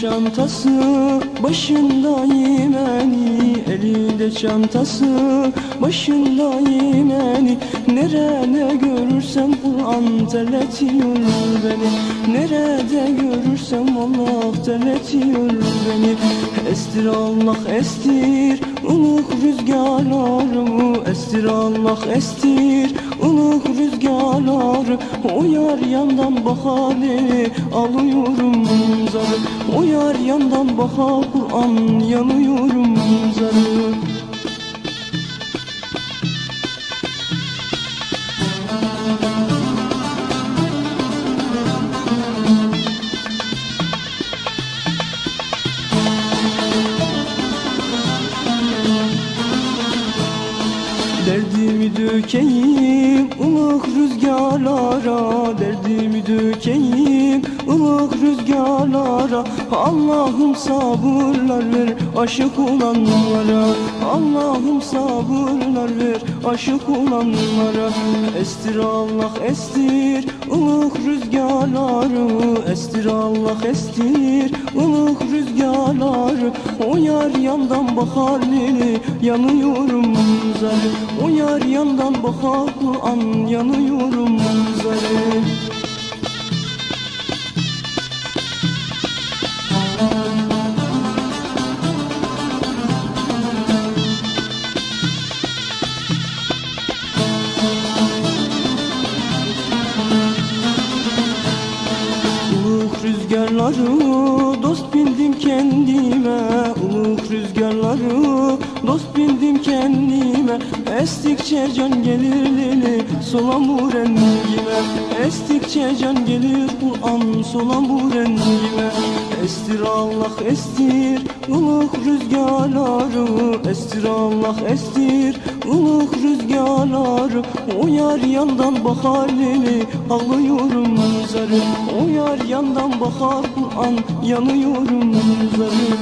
çantası başında yemeni Elinde çantası başında yemeni Kur'an terletiyor beni. Nerede görürsem Allah terletiyor beni. Estir Allah estir. Ilık rüzgarlarımı Estir Allah estir. Ilık rüzgarları O yar yandan bakar alıyorum zarı. O yar yandan bakar Kur'an yanıyorum zarı Derdimi dökeyim ılık rüzgarlara. Derdimi dökeyim ılık rüzgarlara. Allah'ım sabırlar ver aşık olanlara. Allah'ım sabırlar ver aşık olanlara Estir Allah estir ılık rüzgarları Estir Allah estir. Ilık rüzgarları O yar yandan bakar beni yanıyorum zarı O yar yandan bakar Kur'an yanıyorum rüzgarları dost bildim kendime Uluk rüzgarları. Dost bildim kendime Estikçe can gelir lili solan bu rengime. Estikçe can gelir Kur'an solan bu rengime Estir Allah estir. Ilık rüzgarları. Estir Allah estir. Ilık rüzgarları. O yar yandan bakar lili ağlıyorum zarı O yar yandan bakar Kur'an yanıyorum zarı